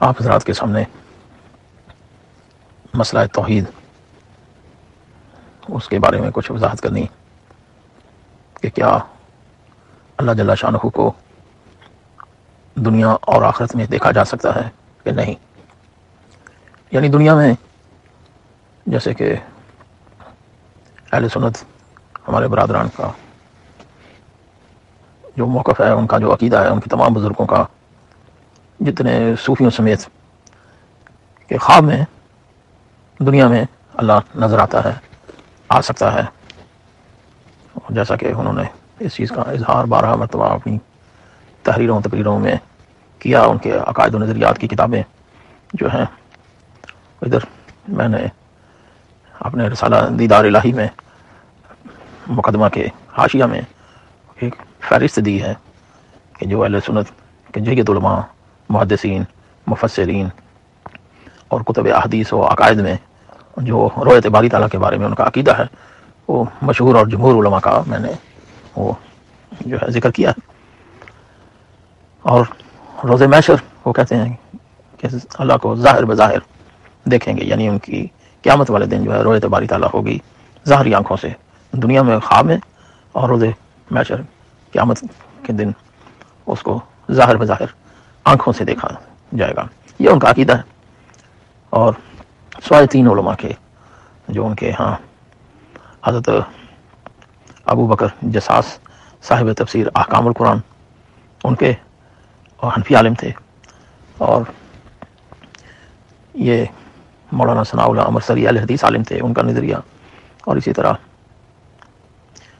آپ حضرات کے سامنے مسئلہ توحید، اس کے بارے میں کچھ وضاحت کرنی کہ کیا اللہ جل شاہ کو دنیا اور آخرت میں دیکھا جا سکتا ہے کہ نہیں؟ یعنی دنیا میں، جیسے کہ اہل سنت ہمارے برادران کا جو موقف ہے، ان کا جو عقیدہ ہے، ان کے تمام بزرگوں کا جتنے صوفیوں سمیت کہ خواب میں، دنیا میں اللہ نظر آتا ہے، آ سکتا ہے۔ جیسا کہ انہوں نے اس چیز کا اظہار بارہ مرتبہ اپنی تحریروں، تقریروں میں کیا، ان کے عقائد و نظریات کی کتابیں جو ہیں۔ ادھر میں نے اپنے رسالہ دیدار الہی میں مقدمہ کے حاشیہ میں ایک فہرست دی ہے کہ جو اہل سنت، کہ جیت علماء محدثین، مفسرین اور کتب احادیث و عقائد میں جو رویت باری تعالیٰ کے بارے میں ان کا عقیدہ ہے، وہ مشہور اور جمہور علماء کا میں نے وہ جو ہے ذکر کیا ہے۔ اور روز میشر وہ کہتے ہیں کہ اللہ کو ظاہر بظاہر دیکھیں گے یعنی ان کی قیامت والے دن جو ہے رویت باری تعالیٰ ہوگی ظاہری آنکھوں سے۔ دنیا میں خواب میں اور روز میشر قیامت کے دن اس کو ظاہر بظاہر آنکھوں سے دیکھا جائے گا۔ یہ ان کا عقیدہ ہے۔ اور سوائے تین علماء کے جو ان کے ہاں حضرت ابو بکر جساس صاحب تفسیر احکام القرآن، ان کے اور حنفی عالم تھے۔ اور یہ مولانا ثناء اللہ عمر سری الحدیث عالم تھے، ان کا نظریہ۔ اور اسی طرح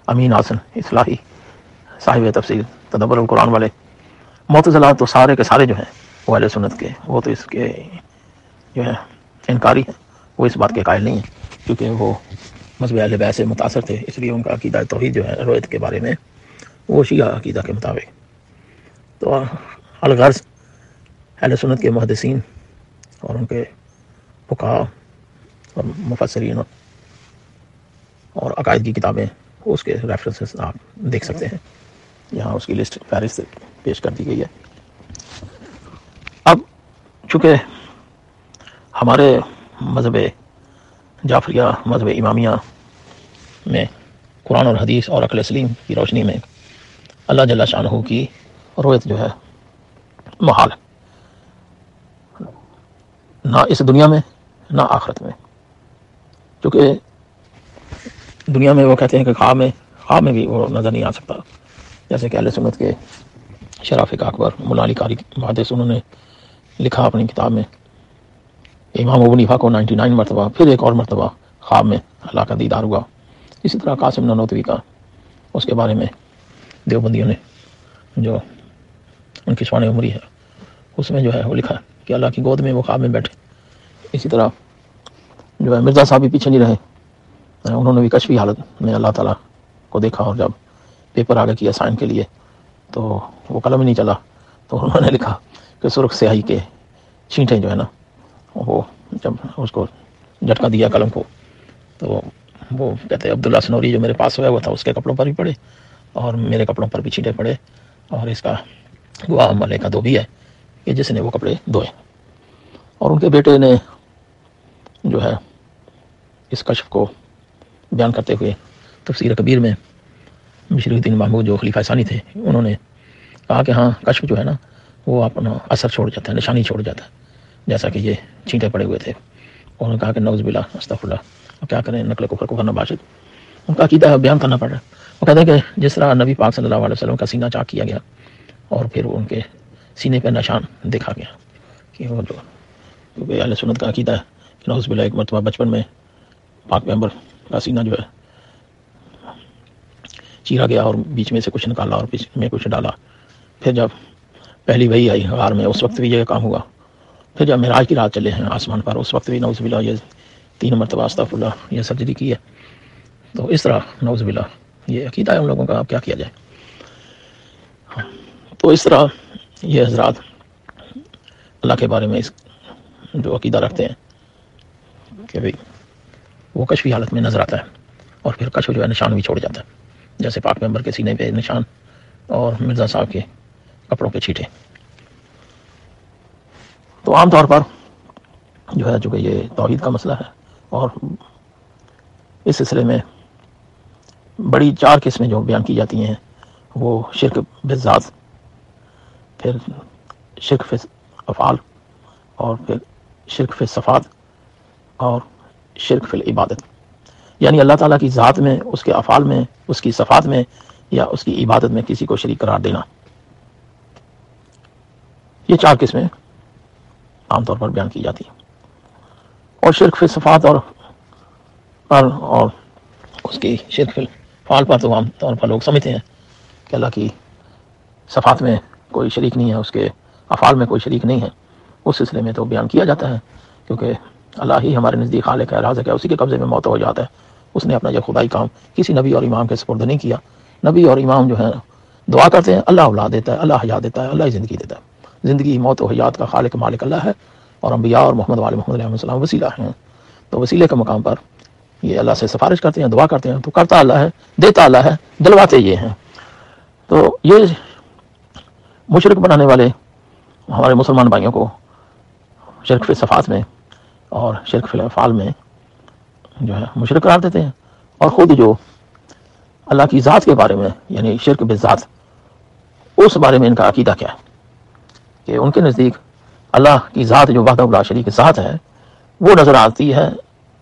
امین حسن اصلاحی صاحب تفصیل تدبر القرآن والے معتضلہ تو سارے کے سارے جو ہیں، وہ اہل سنت کے، وہ تو اس کے جو ہے انکاری ہیں۔ وہ اس بات کے قائل نہیں ہیں، کیونکہ وہ مذہب اہل بیت سے متاثر تھے، اس لیے ان کا عقیدہ توحید جو ہے رویت کے بارے میں، وہ شیعہ عقیدہ کے مطابق۔ تو الغرض اہل سنت کے محدثین اور ان کے فقہ اور مفسرین اور عقائد کی کتابیں، اس کے ریفرنسز آپ دیکھ سکتے ہیں۔ یہاں اس کی لسٹ فہرست پیش کر دی گئی ہے۔ اب چونکہ ہمارے مذہب جعفریہ، مذہب امامیہ میں قرآن اور حدیث اور عقل سلیم کی روشنی میں اللہ جل شاہ کی رویت جو ہے محال ہے۔ نہ اس دنیا میں، نہ آخرت میں۔ چونکہ دنیا میں وہ کہتے ہیں کہ خواب میں خواب میں بھی وہ نظر نہیں آ سکتا۔ جیسے کہ اہل سنت کے شراف اکبر ملالی کاری محدث انہوں نے لکھا اپنی کتاب میں۔ امام ابنیفا کو نائنٹی نائن مرتبہ، پھر ایک اور مرتبہ خواب میں اللہ کا دیدار ہوا۔ اسی طرح قاسم ننوتوی کا، اس کے بارے میں دیوبندیوں نے جو ان کی سوان عمری ہے، اس میں جو ہے وہ لکھا کہ اللہ کی گود میں وہ خواب میں بیٹھے۔ اسی طرح جو ہے مرزا صاحب بھی پیچھے نہیں رہے۔ انہوں نے بھی کشفی حالت میں اللہ تعالیٰ کو دیکھا اور جب پیپر آگے کیا سائن کے لیے تو وہ قلم ہی نہیں چلا۔ تو انہوں نے لکھا کہ سرخ سیاہی کے چھینٹیں جو ہے نا، وہ جب اس کو جھٹکا دیا قلم کو، تو وہ کہتے ہیں، عبداللہ سنوری جو میرے پاس ہوا ہوا تھا، اس کے کپڑوں پر بھی پڑے اور میرے کپڑوں پر بھی چھینٹے پڑے اور اس کا گواہ ملے کا دو بھی ہے کہ جس نے وہ کپڑے دھوئے۔ اور ان کے بیٹے نے جو ہے اس کشف کو بیان کرتے ہوئے تفسیر کبیر میں مشری الدین محمود جو خلیفہ ثانی تھے، انہوں نے کہا کہ ہاں کشف جو ہے نا، وہ اپنا اثر چھوڑ جاتا ہے، نشانی چھوڑ جاتا ہے، جیسا کہ یہ چھینٹے پڑے ہوئے تھے۔ انہوں نے کہا کہ نوز بلا استف اللہ کیا کریں، نقل کو فرق کرنا باشد ان کا عقیدہ بیان کرنا پڑ رہا ہے۔ وہ کہتے ہیں کہ جس طرح نبی پاک صلی اللہ علیہ وسلم کا سینہ چاک کیا گیا، اور پھر ان کے سینے پہ نشان دیکھا گیا کہ وہ جو، کیونکہ اہل سنت کا عقیدہ ہے کہ نوز بلا ایک مرتبہ بچپن میں پاک ممبر کا سینہ جو ہے چیرا گیا اور بیچ میں سے کچھ نکالا اور بیچ میں کچھ ڈالا۔ پھر جب پہلی وہی آئی غار میں، اس وقت بھی یہ کام ہوا۔ پھر جب معراج کی رات چلے ہیں آسمان پر، اس وقت بھی نوز بلا یہ تین مرتبہ استغفر اللہ، یہ سرجری کی ہے۔ تو اس طرح نوز بلا یہ عقیدہ ہے ان لوگوں کا، اب کیا کیا جائے۔ ہاں، تو اس طرح یہ حضرات اللہ کے بارے میں اس جو عقیدہ رکھتے ہیں کہ بھائی وہ کشفی حالت میں نظر آتا ہے اور پھر کشف جو ہے نشان بھی چھوڑ جاتا ہے۔ جیسے پاک ممبر کے سینے پہ نشان اور مرزا صاحب کے کپڑوں پہ چھیٹے۔ تو عام طور پر جو ہے، چونکہ یہ توحید کا مسئلہ ہے، اور اس سلسلے میں بڑی چار قسمیں جو بیان کی جاتی ہیں، وہ شرک بذات پھر شرک فی افعال اور پھر شرک فی صفات اور شرک فی عبادت یعنی اللہ تعالیٰ کی ذات میں، اس کے افعال میں، اس کی صفات میں یا اس کی عبادت میں کسی کو شریک قرار دینا۔ یہ چار قسمیں عام طور پر بیان کی جاتی ہیں۔ اور شرک فی صفات اور پر، اور اس کی شرک فی فعال پر تو عام طور پر لوگ سمجھتے ہیں کہ اللہ کی صفات میں کوئی شریک نہیں ہے، اس کے افعال میں کوئی شریک نہیں ہے۔ اس سلسلے میں تو بیان کیا جاتا ہے، کیونکہ اللہ ہی ہمارے نزدیک خالق ہے راز ہے، اسی کے قبضے میں موت ہو جاتا ہے۔ اس نے اپنا جو خدائی کام کسی نبی اور امام کے سپرد نہیں کیا۔ نبی اور امام جو ہے دعا کرتے ہیں، اللہ اولاد دیتا ہے، اللہ حیات دیتا ہے، اللہ زندگی دیتا ہے۔ زندگی، موت و حیات کا خالق مالک اللہ ہے اور انبیاء اور محمد والے محمد علیہ السلام وسیلہ ہیں۔ تو وسیلے کے مقام پر یہ اللہ سے سفارش کرتے ہیں، دعا کرتے ہیں۔ تو کرتا اللہ ہے، دیتا اللہ ہے، دلواتے یہ ہیں۔ تو یہ مشرق بنانے والے ہمارے مسلمان بھائیوں کو شرک فی صفات میں اور شرک فی الفعال میں جو ہے مشرق قرار دیتے ہیں۔ اور خود جو اللہ کی ذات کے بارے میں یعنی شرک بذات اس بارے میں ان کا عقیدہ کیا ہے؟ کہ ان کے نزدیک اللہ کی ذات جو وحدہ اللہ شریک ذات ہے، وہ نظر آتی ہے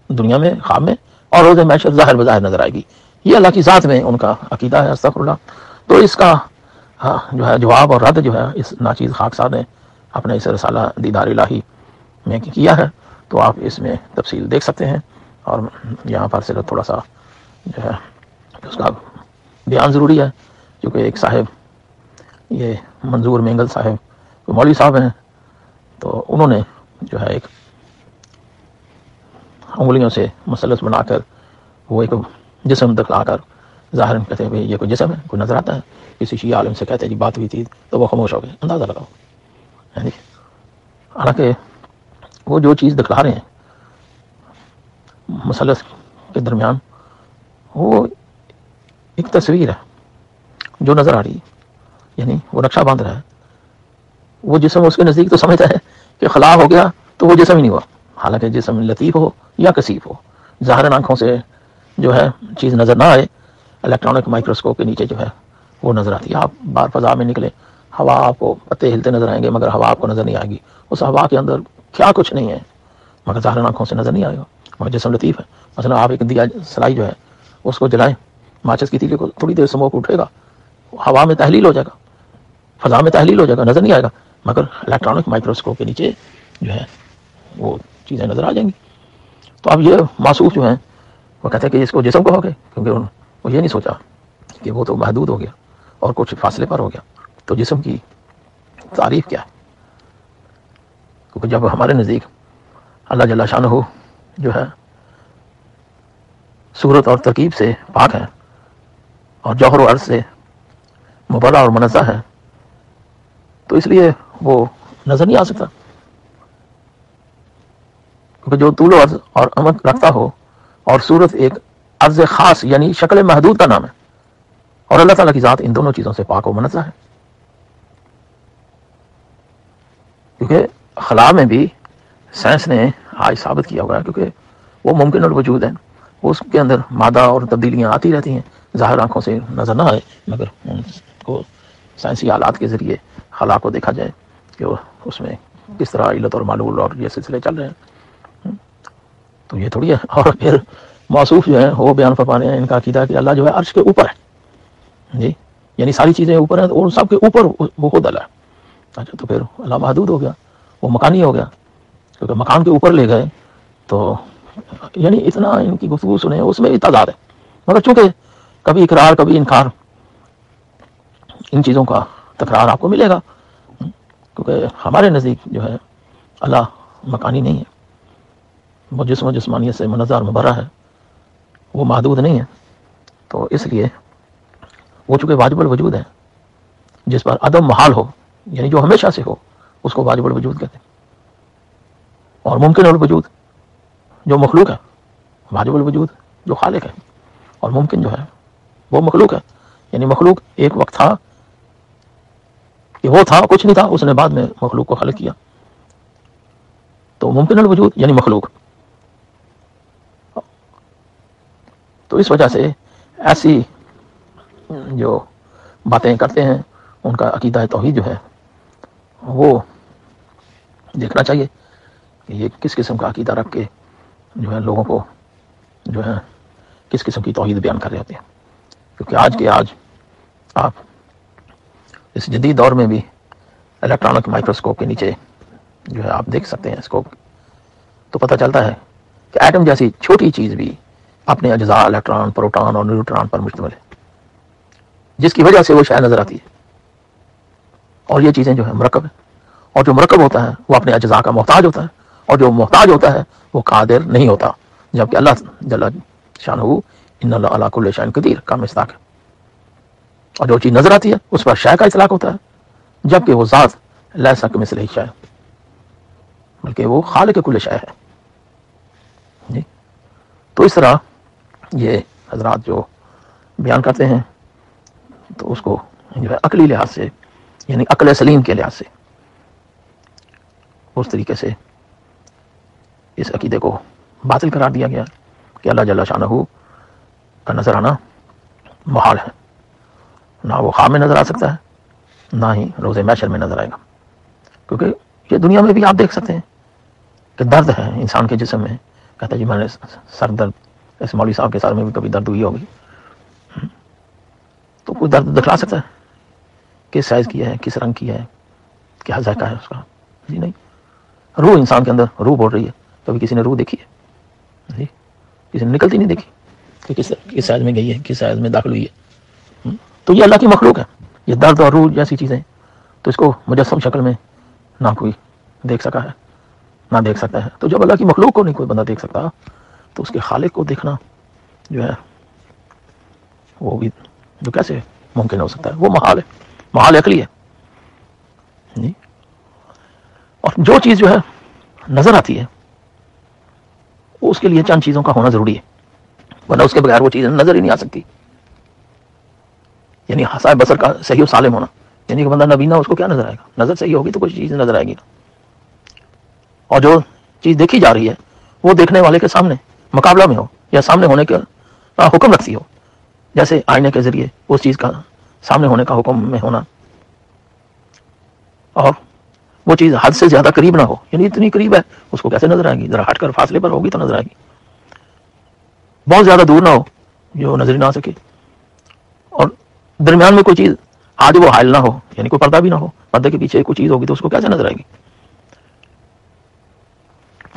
دنیا میں، خواب میں، اور روز معیشت ظاہر بظاہر نظر آئے گی۔ یہ اللہ کی ذات میں ان کا عقیدہ ہے استغفر اللہ تو اس کا ہاں، جو ہے، جواب اور رد جو ہے، اس ناچیز خاک صاحب نے اپنے اس رسالہ دیدار الہی میں کیا ہے۔ تو آپ اس میں تفصیل دیکھ سکتے ہیں۔ اور یہاں پر صرف تھوڑا سا جو ہے، اس کا بیان ضروری ہے، کیونکہ ایک صاحب، یہ منظور مینگل صاحب مولوی صاحب ہیں، تو انہوں نے جو ہے ایک انگلیوں سے مسلس بنا کر وہ ایک جسم دکھلا کر ظاہر کہتے ہیں یہ کوئی جسم ہے، کوئی نظر آتا ہے، کسی شیعہ عالم سے کہتے ہیں جی بات ہوئی تھی تو وہ خاموش ہو گئے، اندازہ لگاؤ یعنی حالانکہ وہ جو چیز دکھلا رہے ہیں مسلس کے درمیان، وہ ایک تصویر ہے جو نظر آ رہی ہے یعنی وہ نقشہ باندھ رہا ہے۔ وہ جسم اس کے نزدیک تو سمجھتا ہے کہ خلا ہو گیا تو وہ جسم ہی نہیں ہوا۔ حالانکہ جسم لطیف ہو یا کثیف ہو ظاہر آنکھوں سے جو ہے چیز نظر نہ آئے۔ الیکٹرانک مائکروسکوپ کے نیچے جو ہے وہ نظر آتی ہے۔ آپ بار فضا میں نکلے ہوا آپ کو پتے ہلتے نظر آئیں گے، مگر ہوا آپ کو نظر نہیں آئے گی۔ اس ہوا کے اندر کیا کچھ نہیں ہے، مگر ظاہر آنکھوں سے نظر نہیں آئے گا۔ مگر جسم لطیف ہے۔ مثلا آپ ایک دیا سلائی جو ہے، اس کو جلائیں۔ ماچس کی تیلی کو تھوڑی دیر سموک اٹھے گا۔ ہوا میں تحلیل ہو جائے گا۔ فضا میں تحلیل ہو جائے گا، نظر نہیں آئے گا۔ مگر الیکٹرانک مائکروسکوپ کے نیچے جو ہے، وہ چیزیں نظر آ جائیں گی۔ تو اب یہ معصوف جو ہیں، وہ کہتے ہیں کہ اس کو جسم کو ہو گئے کیونکہ وہ یہ نہیں سوچا کہ وہ تو محدود ہو گیا اور کچھ فاصلے پر ہو گیا۔ تو جسم کی تعریف کیا ہے؟ کیونکہ جب ہمارے نزدیک اللہ جل شاہ ہو جو ہے صورت اور ترکیب سے پاک ہے اور جوہر و عرض سے مبرہ اور منزہ ہے تو اس لیے وہ نظر نہیں آ سکتا۔ کیونکہ جو طول و عرض اور امد رکھتا ہو اور صورت ایک عرض خاص یعنی شکل محدود کا نام ہے، اور اللہ تعالیٰ کی ذات ان دونوں چیزوں سے پاک و منزہ ہے۔ کیونکہ خلا میں بھی سائنس نے آج ثابت کیا ہوا ہے کیونکہ وہ ممکن اور وجود ہے اس کے اندر مادہ اور تبدیلیاں آتی رہتی ہیں۔ ظاہر آنکھوں سے نظر نہ آئے، مگر ان کو سائنسی آلات کے ذریعے خلا کو دیکھا جائے کہ اس میں کس طرح علت اور معلول اور یہ سلسلے چل رہے ہیں۔ تو یہ تھوڑی ہے۔ اور پھر موصوف جو ہے وہ بیان فرما رہے ہیں، ان کا عقیدہ کہ اللہ جو ہے عرش کے اوپر ہے۔ جی یعنی ساری چیزیں اوپر ہیں اور سب کے اوپر وہ خود اللہ ہے۔ اچھا تو پھر اللہ محدود ہو گیا، وہ مکانی ہو گیا۔ کیونکہ مکان کے اوپر لے گئے تو یعنی اتنا ان کی گفتگو سنے اس میں بھی تعداد ہے۔ مگر چونکہ کبھی اقرار، کبھی انکار، ان چیزوں کا تکرار آپ کو ملے گا۔ کیونکہ ہمارے نزدیک جو ہے، اللہ مکانی نہیں ہے۔ وہ جسم و جسمانیت سے منظر مبرہ ہے۔ وہ محدود نہیں ہے۔ تو اس لیے وہ چونکہ واجب الوجود ہے، جس پر عدم محال ہو یعنی جو ہمیشہ سے ہو، اس کو واجب الوجود کہتے ہیں۔ اور ممکن الوجود، جو مخلوق ہے واجب الوجود، جو خالق ہے اور ممکن جو ہے، وہ مخلوق ہے یعنی مخلوق ایک وقت تھا، کہ وہ تھا، کچھ نہیں تھا، اس نے بعد میں مخلوق کو خلق کیا۔ تو ممکن الوجود یعنی مخلوق۔ تو اس وجہ سے ایسی جو باتیں کرتے ہیں، ان کا عقیدہ توحید جو ہے، وہ دیکھنا چاہیے۔ کہ یہ کس قسم کا عقیدہ رکھ کے جو ہے لوگوں کو جو ہے کس قسم کی توحید بیان کر رہے ہوتے ہیں؟ کیونکہ آج کے آج آپ اس جدید دور میں بھی الیکٹرانک مائکروسکوپ کے نیچے جو ہے آپ دیکھ سکتے ہیں اسکوپ تو پتہ چلتا ہے کہ ایٹم جیسی چھوٹی چیز بھی اپنے اجزاء الیکٹران پروٹان اور نیوٹران پر مشتمل ہے۔ جس کی وجہ سے وہ شاید نظر آتی ہے۔ اور یہ چیزیں جو ہے مرکب ہے اور جو مرکب ہوتا ہے وہ اپنے اجزاء کا محتاج ہوتا ہے۔ اور جو محتاج ہوتا ہے وہ قادر نہیں ہوتا۔ جبکہ اللہ جل شان ہو ان اللہ علیہ کل شان قدیر کا مستاق ہے۔ اور جو چیز نظر آتی ہے، اس پر شے کا اطلاق ہوتا ہے۔ جبکہ وہ ذات لہ سک مثل ہی شے بلکہ وہ خالق کل شے ہے۔ جی۔ تو اس طرح یہ حضرات جو بیان کرتے ہیں، تو اس کو جو ہے عقلی لحاظ سے یعنی عقل سلیم کے لحاظ سے، اس طریقے سے اس عقیدے کو باطل قرار دیا گیا کہ اللہ جل شاہ کا نظر آنا محال ہے۔ نہ وہ خواب میں نظر آ سکتا ہے، نہ ہی روزے میشر میں نظر آئے گا۔ کیونکہ یہ دنیا میں بھی آپ دیکھ سکتے ہیں کہ درد ہے انسان کے جسم میں۔ کہتا ہے جی میں نے سر درد اس مولوی صاحب کے سر میں بھی کبھی درد ہوئی ہوگی۔ تو کوئی درد دکھلا سکتا ہے کس سائز کی ہے، کس رنگ کی ہے، کیا ذائقہ ہے اس کا۔ جی نہیں، روح انسان کے اندر، روح بول رہی ہے۔ کبھی کسی نے روح دیکھی ہے؟ جی کسی نے نکلتی نہیں دیکھی؟ کہ کس کس سائز میں گئی ہے؟ کس سائز میں داخل ہوئی ہے؟ تو یہ اللہ کی مخلوق ہے۔ یہ درد اور روح جیسی چیزیں۔ تو اس کو مجسم شکل میں نہ کوئی دیکھ سکا ہے، نہ دیکھ سکتا ہے۔ تو جب اللہ کی مخلوق کو نہیں کوئی بندہ دیکھ سکتا، تو اس کے خالق کو دیکھنا جو ہے، وہ بھی جو کیسے ممکن ہو سکتا ہے۔ وہ محال ہے۔ محال عقلی ہے۔ جی اور جو چیز جو ہے، نظر آتی ہے اس کے لیے چند چیزوں کا ہونا ضروری ہے، ورنہ اس کے بغیر وہ چیز نظر ہی نہیں آ سکتی۔ یعنی حساب بسر کا صحیح و سالم ہونا یعنی کہ بندہ نبینا اس کو کیا نظر آئے گا؟ نظر صحیح ہوگی تو کوئی چیز نظر آئے گی۔ نا اور جو چیز دیکھی جا رہی ہے، وہ دیکھنے والے کے سامنے مقابلہ میں ہو یا سامنے ہونے کا حکم رکھتی ہو، جیسے آئینے کے ذریعے اس چیز کا سامنے ہونے کا حکم میں ہونا۔ اور وہ چیز حد سے زیادہ قریب نہ ہو یعنی اتنی قریب ہے، اس کو کیسے نظر آئے گی؟ ذرا ہٹ کر فاصلے پر ہوگی تو نظر آئے گی۔ بہت زیادہ دور نہ ہو، جو نظر نہ آ سکے۔ اور درمیان میں کوئی چیز آج وہ حائل نہ ہو یعنی کوئی پردہ بھی نہ ہو، پردے کے پیچھے کوئی چیز ہوگی تو اس کو کیسے نظر آئے گی؟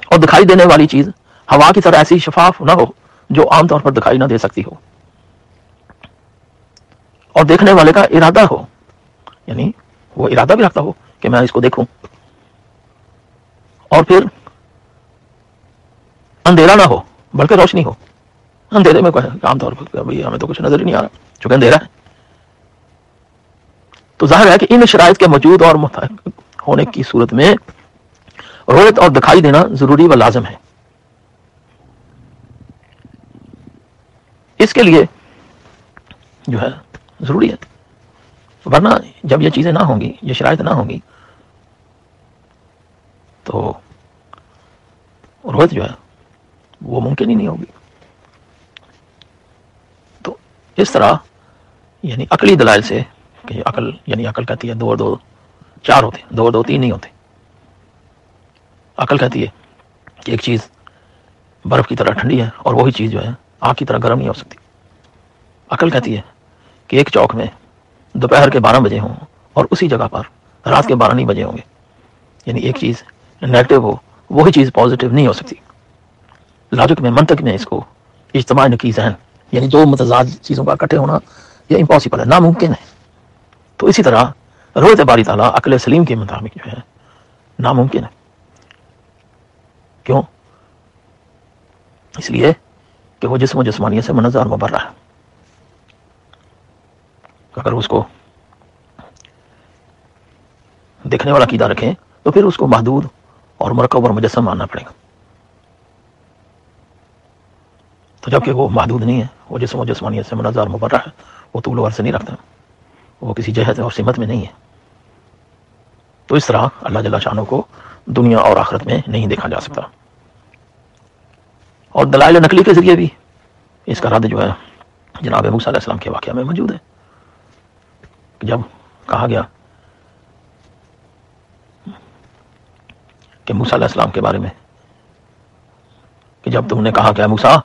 اور دکھائی دینے والی چیز ہوا کی طرح ایسی شفاف نہ ہو، جو عام طور پر دکھائی نہ دے سکتی ہو۔ اور دیکھنے والے کا ارادہ ہو یعنی وہ ارادہ بھی رکھتا ہو کہ میں اس کو دیکھوں۔ اور پھر اندھیرا نہ ہو، بلکہ روشنی ہو۔ اندھیرے میں عام طور پر ہمیں تو کچھ نظر ہی نہیں آ رہا، چونکہ اندھیرا ہے۔ تو ظاہر ہے کہ ان شرائط کے موجود اور ہونے کی صورت میں رویت اور دکھائی دینا ضروری و لازم ہے۔ اس کے لیے جو ہے، ضروری ہے۔ ورنہ جب یہ چیزیں نہ ہوں گی، یہ شرائط نہ ہوں گی، تو روحت جو ہے وہ ممکن ہی نہیں ہوگی۔ تو اس طرح یعنی عقلی دلائل سے کہ عقل یعنی عقل کہتی ہے دو اور دو، چار ہوتے ہیں، دو اور دو، تین نہیں ہوتے۔ عقل کہتی ہے کہ ایک چیز برف کی طرح ٹھنڈی ہے اور وہی چیز جو ہے آگ کی طرح گرم نہیں ہو سکتی۔ عقل کہتی ہے کہ ایک چوک میں دوپہر کے بارہ بجے ہوں اور اسی جگہ پر رات کے بارہ نہیں بجے ہوں گے۔ یعنی ایک چیز نیگیٹو ہو، وہی چیز پازیٹیو نہیں ہو سکتی۔ لاجک میں، منطق میں اس کو اجتماع نکی ذہن یعنی دو متضاد چیزوں کا اکٹھے ہونا یہ امپاسبل ہے، ناممکن ہے۔ تو اسی طرح روحت باری تعالیٰ عقل سلیم کے مطابق جو ہے، ناممکن ہے۔ کیوں؟ اس لیے کہ وہ جسم و جسمانیت سے منظر مبر رہا ہے۔ اگر اس کو دیکھنے والا قیدہ رکھیں، تو پھر اس کو محدود اور مرکب اور مجسم ماننا پڑے گا۔ تو جبکہ وہ محدود نہیں ہے، وہ جسم و جسمانیت سے منظر مبرہ ہے، وہ طول و سے نہیں رکھتا۔ وہ کسی جہت اور سمت میں نہیں ہے۔ تو اس طرح اللہ جل شاہ کو دنیا اور آخرت میں نہیں دیکھا جا سکتا۔ اور دلائل نقلی کے ذریعے بھی اس کا رد جو ہے جناب موسیٰ علیہ السلام کے واقعہ میں موجود ہے۔ جب کہا گیا کہ موسیٰ علیہ السلام کے بارے میں کہ جب تم نے کہا کہ موسا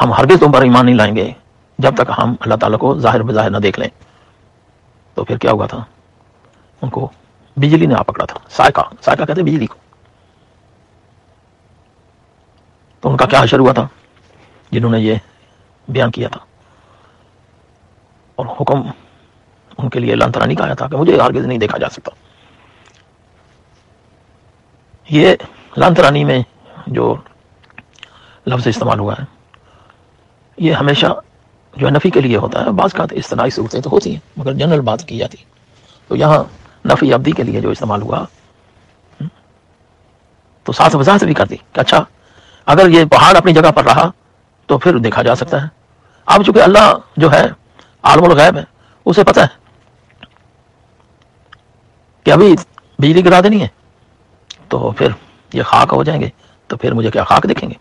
ہم ہرگز تم پر ایمان نہیں لائیں گے، جب تک ہم اللہ تعالیٰ کو ظاہر بظاہر نہ دیکھ لیں۔ تو پھر کیا ہوا تھا؟ ان کو بجلی نے آ پکڑا تھا، سائکا سائکا کہتے بجلی کو۔ تو ان کا کیا حشر ہوا تھا؟ جنہوں نے یہ بیان کیا تھا۔ اور حکم ان کے لیے لانترانی کا آیا تھا کہ مجھے ہرگز نہیں دیکھا جا سکتا۔ یہ لانترانی میں جو لفظ استعمال ہوا ہے، یہ ہمیشہ جو ہے نفی کے لیے ہوتا ہے۔ بعض کا اصطلاحی صورتیں تو ہوتی ہیں، مگر جنرل بات کی جاتی۔ تو یہاں نفی ابدی کے لیے جو استعمال ہوا تو ساتھ وضاحت بھی کر دی کہ اچھا اگر یہ پہاڑ اپنی جگہ پر رہا تو پھر دیکھا جا سکتا ہے۔ اب چونکہ اللہ جو ہے عالم الغیب ہے، اسے پتہ ہے۔ کہ ابھی بجلی گرا دینی ہے، تو پھر یہ خاک ہو جائیں گے، تو پھر مجھے کیا خاک دیکھیں گے؟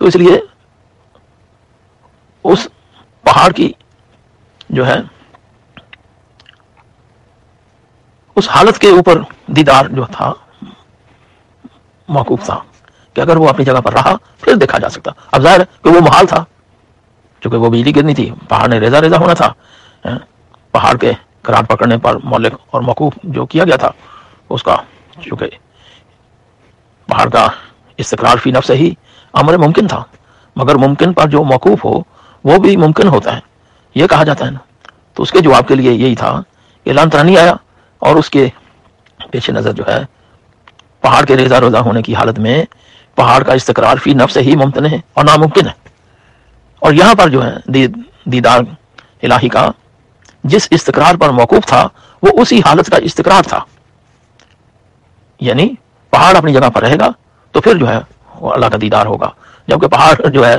تو اس لیے اس پہاڑ کی جو ہے، اس حالت کے اوپر دیدار جو تھا، موقوف تھا کہ اگر وہ اپنی جگہ پر رہا، پھر دیکھا جا سکتا۔ اب ظاہر ہے کہ وہ محال تھا، چونکہ وہ بجلی گرنی تھی، پہاڑ نے ریزا ریزا ہونا تھا ہاں، پہاڑ کے کرار پکڑنے پر مولک اور موقوف جو کیا گیا تھا، اس کا چونکہ پہاڑ کا استقرار فی نفس ہی امر ممکن تھا، مگر ممکن پر جو موقوف ہو، وہ بھی ممکن ہوتا ہے۔ یہ کہا جاتا ہے نا۔ تو اس کے جواب کے لیے یہی تھا کہ لان ترانی آیا اور اس کے پیش نظر جو ہے، پہاڑ کے ریزا روزہ ہونے کی حالت میں پہاڑ کا استقرار فی نفس ہی ممکن ہے اور ناممکن ہے۔ اور یہاں پر جو ہے دیدار الہی کا جس استقرار پر موقوف تھا، وہ اسی حالت کا استقرار تھا۔ یعنی پہاڑ اپنی جگہ پر رہے گا تو پھر جو ہے وہ اللہ کا دیدار ہوگا۔ جبکہ پہاڑ جو ہے،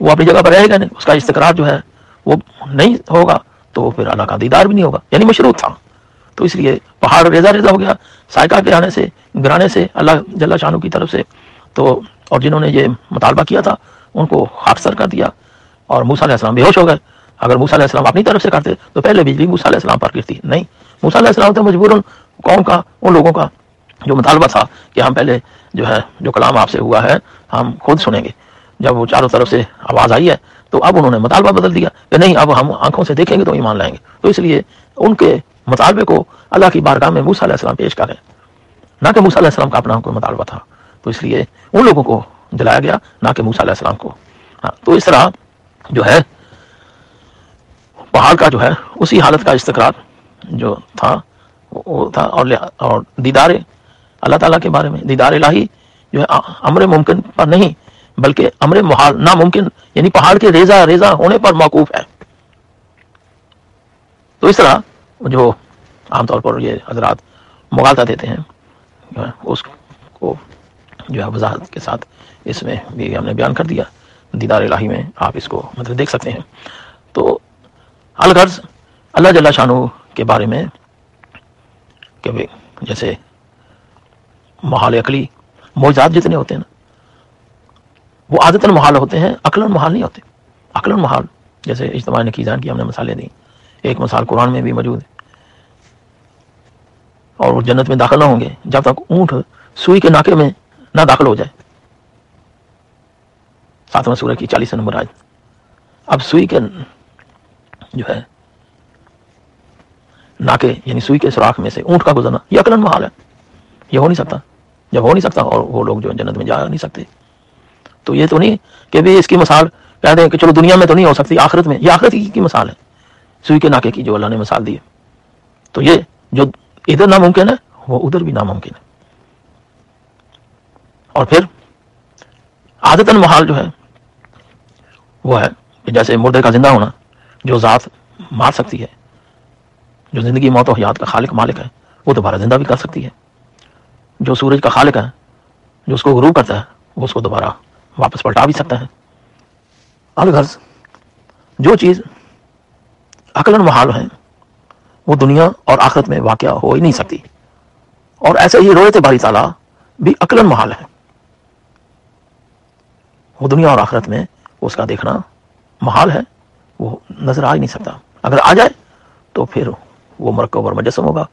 وہ اپنی جگہ پر رہے گا نہیں، اس کا استقرار جو ہے، وہ نہیں ہوگا تو پھر اللہ کا دیدار بھی نہیں ہوگا۔ یعنی مشروط تھا۔ تو اس لیے پہاڑ ریزا ریزا ہو گیا سائیکا کے آنے سے، گرانے سے، اللہ جل شانو کی طرف سے۔ تو اور جنہوں نے یہ مطالبہ کیا تھا، ان کو خاکسر کر دیا اور موسا علیہ السلام بے ہوش ہو گئے۔ اگر موسا علیہ السلام اپنی طرف سے کرتے تو پہلے بجلی موسا علیہ السلام پر گرتی۔ نہیں موسا علیہ السلام تو مجبور قوم کا، ان لوگوں کا جو مطالبہ تھا کہ ہم پہلے جو ہے، جو کلام آپ سے ہوا ہے، ہم خود سنیں گے۔ جب وہ چاروں طرف سے آواز آئی ہے، تو اب انہوں نے مطالبہ بدل دیا کہ نہیں، اب ہم آنکھوں سے دیکھیں گے تو ایمان لائیں گے۔ تو اس لیے ان کے مطالبے کو اللہ کی بارگاہ میں موسیٰ علیہ السلام پیش کریں۔ نہ کہ موسیٰ علیہ السلام کا اپنا کوئی مطالبہ تھا۔ تو اس لیے ان لوگوں کو جلایا گیا، نہ کہ موسیٰ علیہ السلام کو۔ ہاں تو اس طرح جو ہے پہاڑ کا جو ہے، اسی حالت کا استقرار جو تھا، وہ تھا۔ اور دیدار اللہ تعالیٰ کے بارے میں، دیدار الہی جو ہے امر ممکن پر نہیں، بلکہ امر محال، ناممکن یعنی پہاڑ کے ریزا ریزا ہونے پر موقوف ہے۔ تو اس طرح جو عام طور پر یہ حضرات مغالطہ دیتے ہیں اس کو جو ہے، وضاحت کے ساتھ اس میں بھی ہم نے بیان کر دیا۔ دیدار الہی میں آپ اس کو مطلب دیکھ سکتے ہیں۔ تو الغرض اللہ جل شانو کے بارے میں کہ جیسے محال عقلی موجات جتنے ہوتے ہیں نا، وہ عادت محال ہوتے ہیں عقل محال نہیں ہوتے عقل محال۔ جیسے اجتماع نے کی جان کی، ہم نے مثالیں دیں۔ ایک مثال قرآن میں بھی موجود ہے۔ اور وہ جنت میں داخل نہ ہوں گے، جب تک اونٹ سوئی کے ناکے میں نہ داخل ہو جائے۔ ساتواں سورہ کی چالیس نمبر آج اب سوئی کے جو ہے، ناکے یعنی سوئی کے سوراخ میں سے اونٹ کا گزرنا یہ عقل محال ہے۔ یہ ہو نہیں سکتا۔ جب ہو نہیں سکتا اور وہ لوگ جو جنت میں جا نہیں سکتے۔ تو یہ تو نہیں کہ بھی اس کی مثال کہہ دیں کہ چلو دنیا میں تو نہیں ہو سکتی، آخرت میں، یہ آخرت کی مثال ہے۔ سوئی کے ناکے کی جو اللہ نے مثال دی ہے۔ تو یہ جو ادھر ناممکن ہے، وہ ادھر بھی ناممکن ہے۔ اور پھر عادت محال جو ہے، وہ ہے کہ جیسے مردے کا زندہ ہونا جو ذات مار سکتی ہے، جو زندگی موت و حیات کا خالق مالک ہے، وہ دوبارہ زندہ بھی کر سکتی ہے۔ جو سورج کا خالق ہے، جو اس کو غروب کرتا ہے، وہ اس کو دوبارہ واپس پلٹا بھی سکتا ہے۔ الغرض جو چیز عقل محال ہے، وہ دنیا اور آخرت میں واقع ہو ہی نہیں سکتی۔ اور ایسے ہی رویت باری تعالیٰ، بھی عقل محال ہے۔ وہ دنیا اور آخرت میں اس کا دیکھنا محال ہے۔ وہ نظر آ ہی نہیں سکتا۔ اگر آ جائے تو پھر وہ مرکب اور مجسم ہوگا،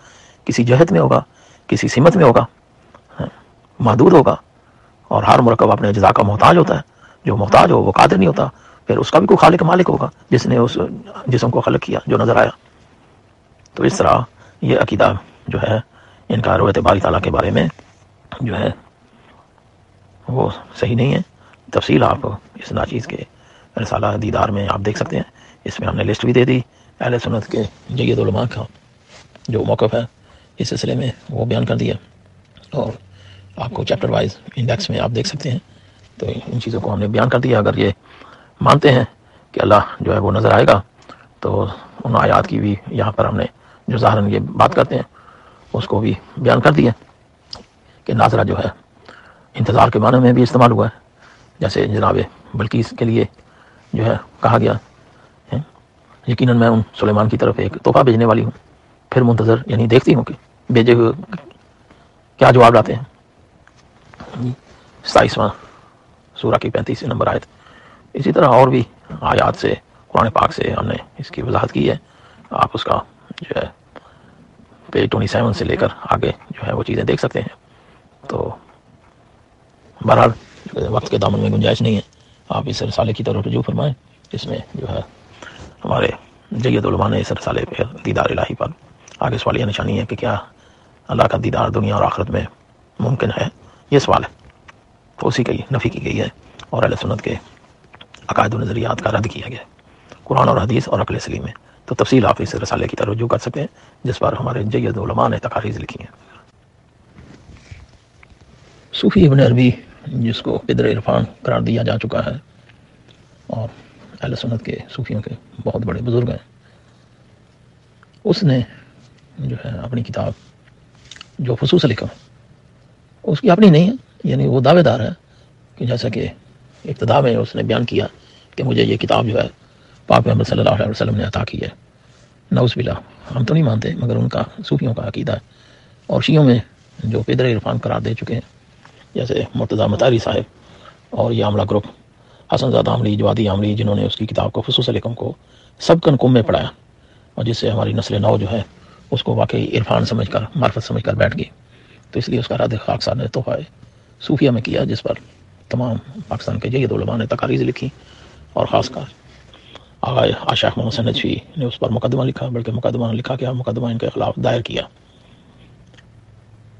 کسی جہت میں ہوگا، کسی سمت میں ہوگا ہاں، محدود ہوگا۔ اور ہر مرکب اپنے اجزاء کا محتاج ہوتا ہے۔ جو محتاج ہو، وہ قادر نہیں ہوتا۔ پھر اس کا بھی کوئی خالق مالک ہوگا، جس نے اس جسم کو خلق کیا، جو نظر آیا۔ تو اس طرح یہ عقیدہ جو ہے، ان کا رویت باری تعالیٰ کے بارے میں جو ہے، وہ صحیح نہیں ہے۔ تفصیل آپ اس ناچیز کے رسالہ دیدار میں آپ دیکھ سکتے ہیں۔ اس میں ہم نے لسٹ بھی دے دی۔ اہل سنت کے جید علماء کا جو موقف ہے، اس سلسلے میں وہ بیان کر دیا۔ اور آپ کو چیپٹر وائز انڈیکس میں آپ دیکھ سکتے ہیں۔ تو ان چیزوں کو ہم نے بیان کر دیا۔ اگر یہ مانتے ہیں کہ اللہ جو ہے وہ نظر آئے گا، تو ان آیات کی بھی یہاں پر ہم نے جو ظاہر یہ بات کرتے ہیں، اس کو بھی بیان کر دیا کہ ناظرہ جو ہے، انتظار کے معنی میں بھی استعمال ہوا ہے۔ جیسے جناب بلکیس کے لیے جو ہے، کہا گیا یقیناً میں ان سلیمان کی طرف ایک تحفہ بھیجنے والی ہوں۔ پھر منتظر یعنی دیکھتی ہوں کہ بھیجے ہوئے کیا جواب لاتے ہیں۔ جی، ستائیسواں سورہ کی پینتیس نمبر آئے اسی طرح اور بھی آیات سے، قرآن پاک سے ہم نے اس کی وضاحت کی ہے۔ آپ اس کا جو ہے، پیج ٹونٹی سیون سے لے کر آگے جو ہے، وہ چیزیں دیکھ سکتے ہیں۔ تو بہرحال، وقت کے دامن میں گنجائش نہیں ہے۔ آپ اس رسالے کی طرف رجوع فرمائیں۔ اس میں جو ہے ہمارے جید علماء نے اس رسالے پہ دیدار الہی پر آگے سوال یہ نشانی ہے کہ کیا اللہ کا دیدار دنیا اور آخرت میں ممکن ہے؟ یہ سوال ہے۔ تو اسی کی نفی کی گئی ہے اور اہل سنت کے عقائد و نظریات کا رد کیا گیا ہے۔ قرآن اور حدیث اور عقل سلیم میں۔ تو تفصیل آپ اس رسالے کی طرف رجوع کر سکتے ہیں، جس پر ہمارے جید علماء نے تقاریز لکھی ہیں۔ صوفی ابن عربی جس کو پدر عرفان قرار دیا جا چکا ہے اور اہل سنت کے صوفیوں کے بہت بڑے بزرگ ہیں۔ اس نے جو ہے اپنی کتاب جو خصوص لکھا، اس کی اپنی نہیں ہے یعنی وہ دعوے دار ہے کہ جیسا کہ ابتدا میں اس نے بیان کیا کہ مجھے یہ کتاب جو ہے پاک محمد صلی اللہ علیہ وسلم نے عطا کی ہے۔ نوز بلا ہم تو نہیں مانتے، مگر ان کا صوفیوں کا عقیدہ ہے۔ اور شیوں میں جو پیدر عرفان قرار دے چکے ہیں جیسے مرتضیٰ مطاری صاحب اور یہ عاملہ گروپ، حسن زادہ عملی جوادی عملی جنہوں نے اس کی کتاب کو خصوص علیکم کو سب کن کم میں پڑھایا اور جس سے ہماری نسل نو جو ہے، اس کو واقعی عرفان سمجھ کر، معرفت سمجھ کر بیٹھ گئی۔ تو اس لیے اس کا رد خاک نے تحفہ صوفیہ میں کیا، جس پر تمام پاکستان کے جید علماء نے تقاریز لکھی اور خاص کر آغا آشاخ محمد سنجفی نے اس پر مقدمہ لکھا، بلکہ مقدمہ لکھا کیا مقدمہ ان کے خلاف دائر کیا۔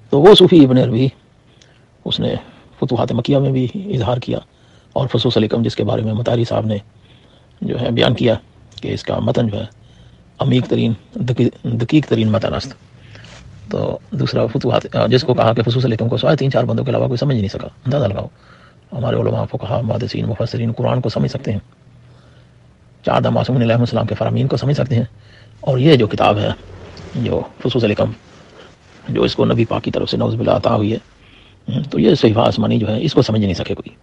تو وہ صوفی ابن عربی اس نے فتوحات مکیہ میں بھی اظہار کیا اور فصوص علیکم، جس کے بارے میں متاری صاحب نے جو ہے بیان کیا کہ اس کا متن جو ہے عمیق ترین دقیق ترین متن است۔ تو دوسرا فتوحات، جس کو کہا کہ فصوص علیکم کو سوائے تین چار بندوں کے علاوہ کوئی سمجھ نہیں سکا۔ اندازہ لگاؤ، ہمارے علماء کو کہا مادسین مفسرین، قرآن کو سمجھ سکتے ہیں۔ چار معصوم علیہ السلام کے فرامین کو سمجھ سکتے ہیں۔ اور یہ جو کتاب ہے، جو فصوص علیکم، جو اس کو نبی پاک کی طرف سے نوز بلا عطا ہوئی ہے تو یہ صحیفہ آسمانی جو ہے، اس کو سمجھ نہیں سکے کوئی۔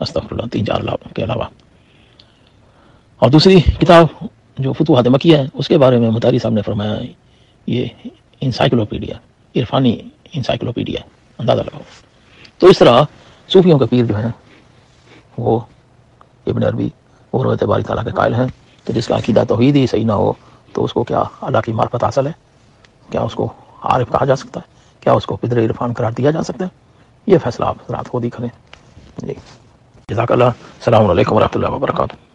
استغفر اللہ تین چار لاکھ کے علاوہ۔ اور دوسری کتاب جو فتوحات مکیہ ہے، اس کے بارے میں متاری صاحب نے فرمایا، یہ انسائکلوپیڈیا عرفانی انسائکلوپیڈیا اندازہ لگاؤ۔ تو اس طرح صوفیوں کے پیر جو ہیں، وہ ابن عربی، وہ روحت باری تعالیٰ کے قائل ہیں کہ جس کا عقیدہ توحید ہی صحیح نہ ہو، تو اس کو کیا اللہ کی معرفت حاصل ہے؟ کیا اس کو عارف کہا جا سکتا ہے؟ کیا اس کو پدر عرفان قرار دیا جا سکتا ہے؟ یہ فیصلہ آپ رات کو کریں۔ جی۔ جزاک اللہ السلام علیکم ورحمۃ اللہ وبرکاتہ۔